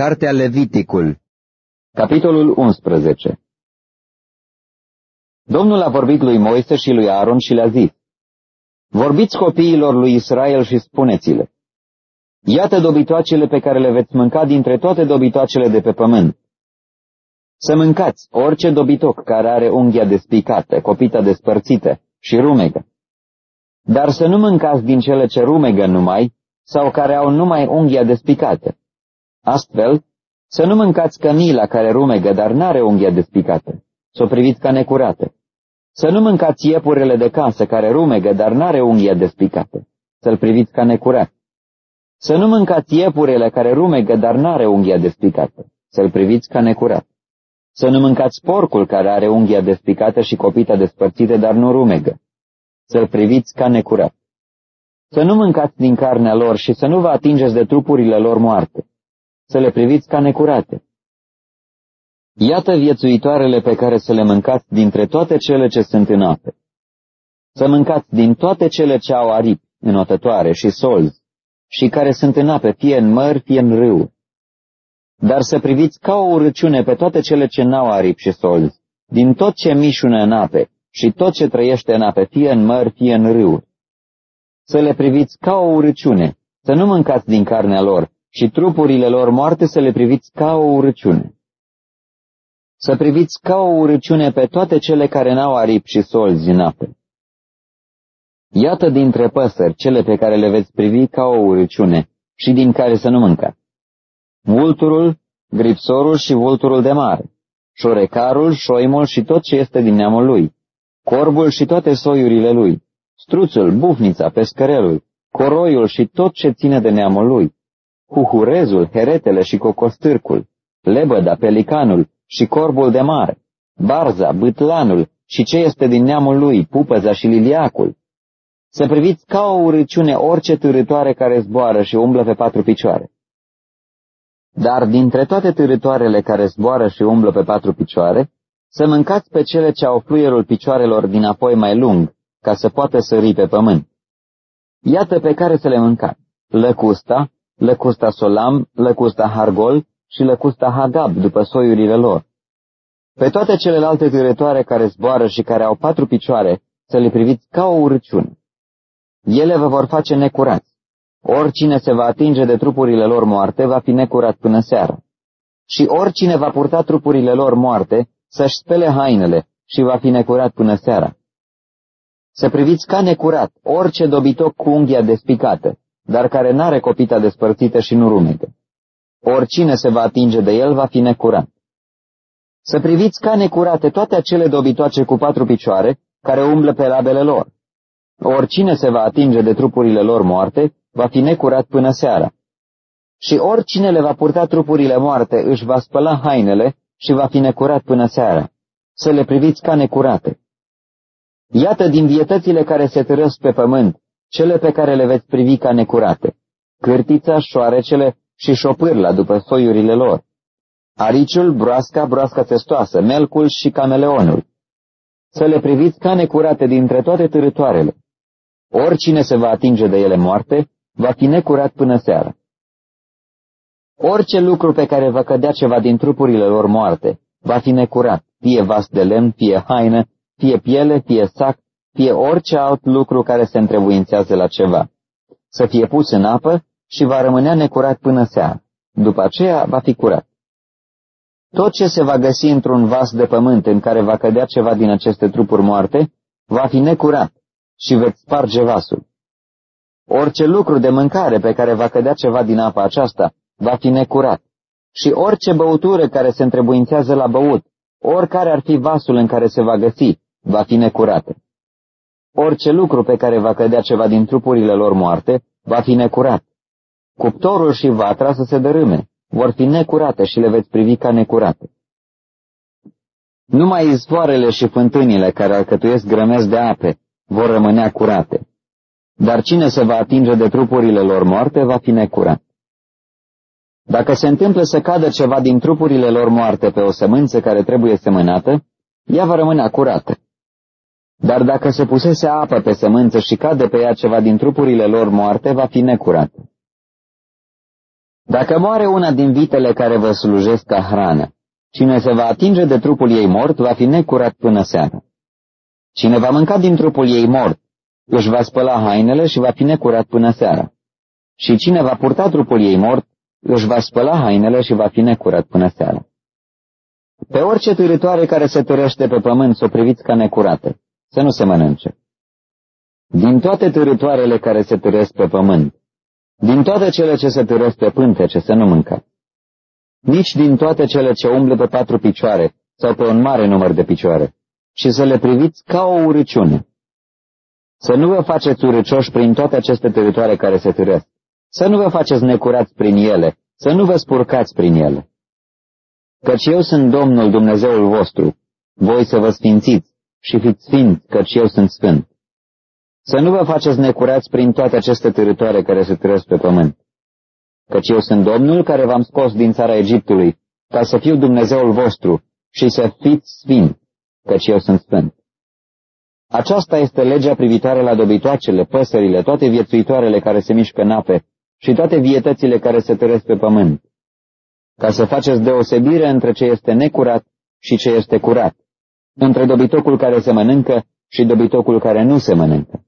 Cartea Leviticul Capitolul 11 Domnul a vorbit lui Moise și lui Aaron și le-a zis, Vorbiți copiilor lui Israel și spuneți-le, Iată dobitoacele pe care le veți mânca dintre toate dobitoacele de pe pământ. Să mâncați orice dobitoc care are unghia despicată, copita despărțită și rumegă. Dar să nu mâncați din cele ce rumegă numai, sau care au numai unghia despicată Astfel, să nu mâncați cămila care rumegă, dar n-are unghia despicată, să o priviți ca necurată. Să nu mâncați iepurele de casă care rumegă, dar n-are unghia despicată, să-l priviți ca necurat. Să nu mâncați iepurele care rumegă, dar n-are unghia despicată, să-l priviți ca necurat. Să nu mâncați porcul care are unghia despicată și copita despărțită, dar nu rumegă, să-l priviți ca necurat. Să nu mâncați din carnea lor și să nu vă atingeți de trupurile lor moarte să le priviți ca necurate. Iată viețuitoarele pe care să le mâncați dintre toate cele ce sunt în apă. Să mâncați din toate cele ce au aripi, înotătoare și solzi, și care sunt în ape, fie în măr, fie în râu. Dar să priviți ca o urăciune pe toate cele ce n-au aripi și solzi, din tot ce mișună în ape și tot ce trăiește în ape, fie în măr, fie în râu. Să le priviți ca o urăciune, să nu mâncați din carnea lor, și trupurile lor moarte să le priviți ca o urăciune. Să priviți ca o urăciune pe toate cele care n-au aripi și solzi în apă. Iată dintre păsări cele pe care le veți privi ca o urăciune și din care să nu mâncați. Vulturul, gripsorul și vulturul de mare, șorecarul, șoimul și tot ce este din neamul lui, corbul și toate soiurile lui, struțul, bufnița, pescărelul, coroiul și tot ce ține de neamul lui, huhurezul, heretele și cocostârcul, lebăda, pelicanul și corbul de mare, barza, bâtlanul și ce este din neamul lui, pupăza și liliacul. Să priviți ca o urăciune orice târătoare care zboară și umblă pe patru picioare. Dar dintre toate târătoarele care zboară și umblă pe patru picioare, să mâncați pe cele ce au fluierul picioarelor din apoi mai lung, ca să poată sări pe pământ. Iată pe care să le mâncați. Lăcusta, lăcusta solam, lăcusta hargol și lăcusta hagab, după soiurile lor. Pe toate celelalte târătoare care zboară și care au patru picioare, să le priviți ca o urăciune. Ele vă vor face necurați. Oricine se va atinge de trupurile lor moarte va fi necurat până seara. Și oricine va purta trupurile lor moarte să-și spele hainele și va fi necurat până seara. Să priviți ca necurat orice dobitoc cu unghia despicată, dar care n-are copita despărțită și nu rumegă. Oricine se va atinge de el va fi necurat. Să priviți ca necurate toate acele dobitoace cu patru picioare care umblă pe labele lor. Oricine se va atinge de trupurile lor moarte va fi necurat până seara. Și oricine le va purta trupurile moarte își va spăla hainele și va fi necurat până seara. Să le priviți ca necurate. Iată din vietățile care se târăsc pe pământ, cele pe care le veți privi ca necurate, cârtița, șoarecele și șopârla după soiurile lor, ariciul, broasca, broasca testoasă, melcul și cameleonul. Să le priviți ca necurate dintre toate târătoarele. Oricine se va atinge de ele moarte, va fi necurat până seara. Orice lucru pe care va cădea ceva din trupurile lor moarte, va fi necurat, fie vas de lemn, fie haină, fie piele, fie sac, fie orice alt lucru care se întrebuințează la ceva, să fie pus în apă și va rămânea necurat până seara. După aceea va fi curat. Tot ce se va găsi într-un vas de pământ în care va cădea ceva din aceste trupuri moarte, va fi necurat și veți sparge vasul. Orice lucru de mâncare pe care va cădea ceva din apa aceasta va fi necurat și orice băutură care se întrebuințează la băut, oricare ar fi vasul în care se va găsi, va fi necurată. Orice lucru pe care va cădea ceva din trupurile lor moarte va fi necurat. Cuptorul și vatra să se dărâme, vor fi necurate și le veți privi ca necurate. Numai izvoarele și fântânile care alcătuiesc grămezi de ape vor rămânea curate, dar cine se va atinge de trupurile lor moarte va fi necurat. Dacă se întâmplă să cadă ceva din trupurile lor moarte pe o sămânță care trebuie semănată, ea va rămâne curată. Dar dacă se pusese apă pe sămânță și cade pe ea ceva din trupurile lor moarte, va fi necurată. Dacă moare una din vitele care vă slujesc ca hrană, cine se va atinge de trupul ei mort va fi necurat până seara. Cine va mânca din trupul ei mort, își va spăla hainele și va fi necurat până seara. Și cine va purta trupul ei mort, își va spăla hainele și va fi necurat până seara. Pe orice târătoare care se târăște pe pământ să o priviți ca necurată, să nu se mănânce. Din toate târătoarele care se târăsc pe pământ, din toate cele ce se târăsc pe pântece, să nu mâncați. Nici din toate cele ce umblă pe patru picioare sau pe un mare număr de picioare, și să le priviți ca o urăciune. Să nu vă faceți urăcioși prin toate aceste teritoare care se târăsc, să nu vă faceți necurați prin ele, să nu vă spurcați prin ele. Căci eu sunt Domnul Dumnezeul vostru, voi să vă sfințiți și fiți sfinți, căci eu sunt sfânt. Să nu vă faceți necurați prin toate aceste teritoare care se trăiesc pe pământ. Căci eu sunt Domnul care v-am scos din țara Egiptului, ca să fiu Dumnezeul vostru și să fiți sfinți, căci eu sunt sfânt. Aceasta este legea privitoare la dobitoacele, păsările, toate viețuitoarele care se mișcă în ape și toate vietățile care se tăresc pe pământ, ca să faceți deosebire între ce este necurat și ce este curat, între dobitocul care se mănâncă și dobitocul care nu se mănâncă.